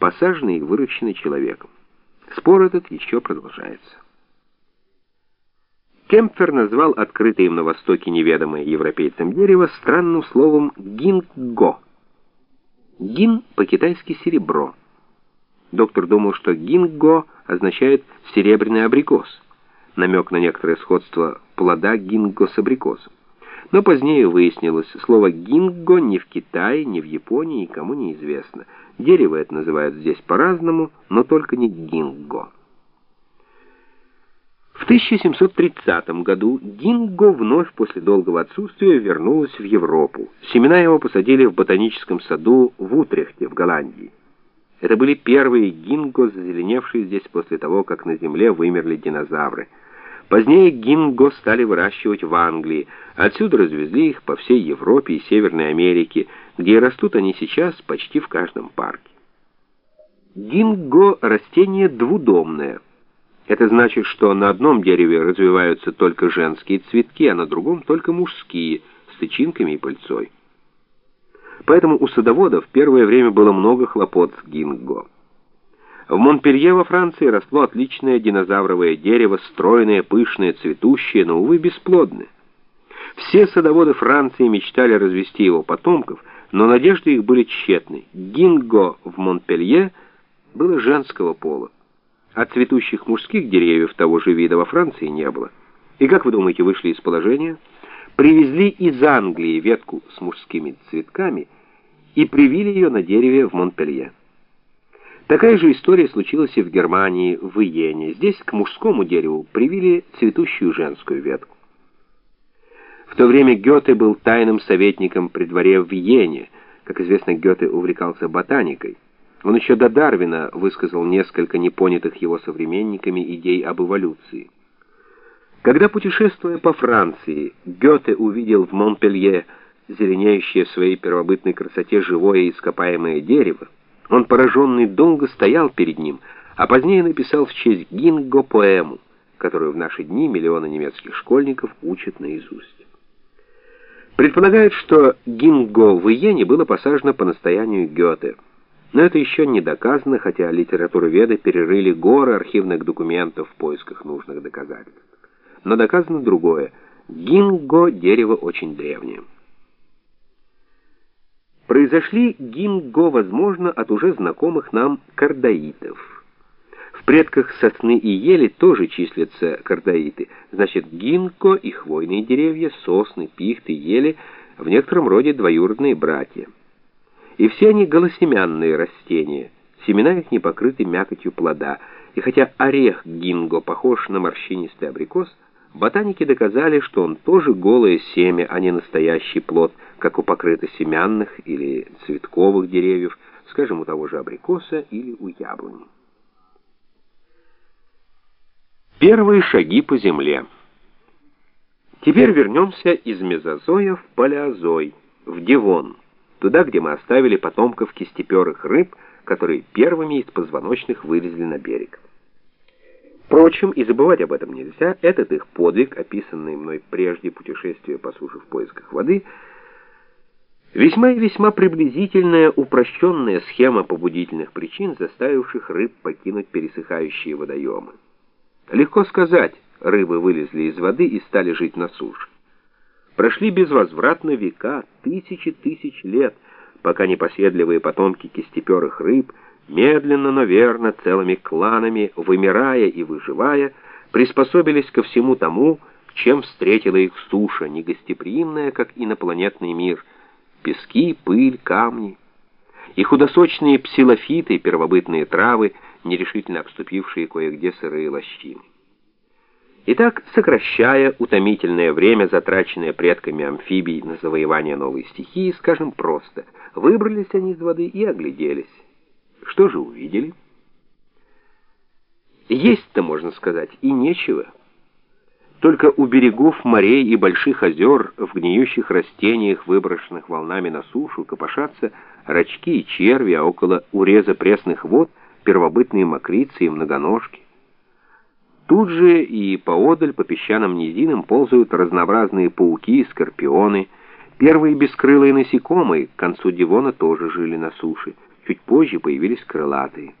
посаженный и выращенный человеком. Спор этот еще продолжается. Кемпфер назвал открытое им на Востоке неведомое европейцам дерево странным словом «гинго». «Гин» по-китайски «серебро». Доктор думал, что «гинго» означает «серебряный абрикос», намек на некоторое сходство плода гинго с абрикосом. Но позднее выяснилось, слово «гинго» ни в Китае, ни в Японии никому не известно. Дерево это называют здесь по-разному, но только не гинго. В 1730 году гинго вновь после долгого отсутствия вернулось в Европу. Семена его посадили в ботаническом саду в Утрехте, в Голландии. Это были первые гинго, зазеленевшие здесь после того, как на Земле вымерли динозавры – Позднее гинго стали выращивать в Англии, отсюда развезли их по всей Европе и Северной Америке, где растут они сейчас почти в каждом парке. Гинго – растение двудомное. Это значит, что на одном дереве развиваются только женские цветки, а на другом только мужские, с тычинками и пыльцой. Поэтому у садоводов первое время было много хлопот с гинго. В Монпелье во Франции росло отличное динозавровое дерево, стройное, пышное, цветущее, но, увы, бесплодное. Все садоводы Франции мечтали развести его потомков, но надежды их были тщетны. Гинго в Монпелье было женского пола, а цветущих мужских деревьев того же вида во Франции не было. И как вы думаете, вышли из положения? Привезли из Англии ветку с мужскими цветками и привили ее на дереве в Монпелье. Такая же история случилась и в Германии, в Иене. Здесь к мужскому дереву привили цветущую женскую ветку. В то время Гёте был тайным советником при дворе в Иене. Как известно, Гёте увлекался ботаникой. Он еще до Дарвина высказал несколько непонятых его современниками идей об эволюции. Когда, путешествуя по Франции, Гёте увидел в Монпелье зеленеющее в своей первобытной красоте живое ископаемое дерево, он, пораженный, долго стоял перед ним, а позднее написал в честь Гинго поэму, которую в наши дни миллионы немецких школьников учат наизусть. Предполагают, что Гинго в Иене было посажено по настоянию Гёте. Но это еще не доказано, хотя литературоведы перерыли горы архивных документов в поисках нужных доказательств. Но доказано другое. Гинго – дерево очень древнее. Произошли гинго, возможно, от уже знакомых нам кардаитов. В предках сосны и ели тоже числятся кардаиты. Значит, гинко и хвойные деревья, сосны, пихты, ели в некотором роде двоюродные братья. И все они голосемянные растения, семена их не покрыты мякотью плода, и хотя орех гинго похож на морщинистый абрикос, Ботаники доказали, что он тоже голое семя, а не настоящий плод, как у покрытосемянных или цветковых деревьев, скажем, у того же абрикоса или у яблони. Первые шаги по земле. Теперь вернемся из мезозоя в палеозой, в Девон, туда, где мы оставили потомков кистеперых рыб, которые первыми из позвоночных вылезли на берег. Впрочем, и забывать об этом нельзя, этот их подвиг, описанный мной прежде путешествия по суше в поисках воды, весьма и весьма приблизительная упрощенная схема побудительных причин, заставивших рыб покинуть пересыхающие водоемы. Легко сказать, рыбы вылезли из воды и стали жить на суше. Прошли безвозвратно века, тысячи тысяч лет, пока непоседливые потомки кистеперых рыб – медленно, но верно, целыми кланами, вымирая и выживая, приспособились ко всему тому, чем встретила их суша, негостеприимная, как инопланетный мир, пески, пыль, камни. И худосочные псилофиты, первобытные травы, нерешительно обступившие кое-где сырые лощины. Итак, сокращая утомительное время, затраченное предками амфибий на завоевание новой стихии, скажем просто, выбрались они из воды и огляделись. Что же увидели? Есть-то, можно сказать, и нечего. Только у берегов морей и больших озер, в гниющих растениях, выброшенных волнами на сушу, копошатся рачки и черви, а около уреза пресных вод первобытные мокрицы и многоножки. Тут же и поодаль по песчаным низинам ползают разнообразные пауки и скорпионы. Первые бескрылые насекомые к концу Дивона тоже жили на суше. Чуть позже появились крылатые.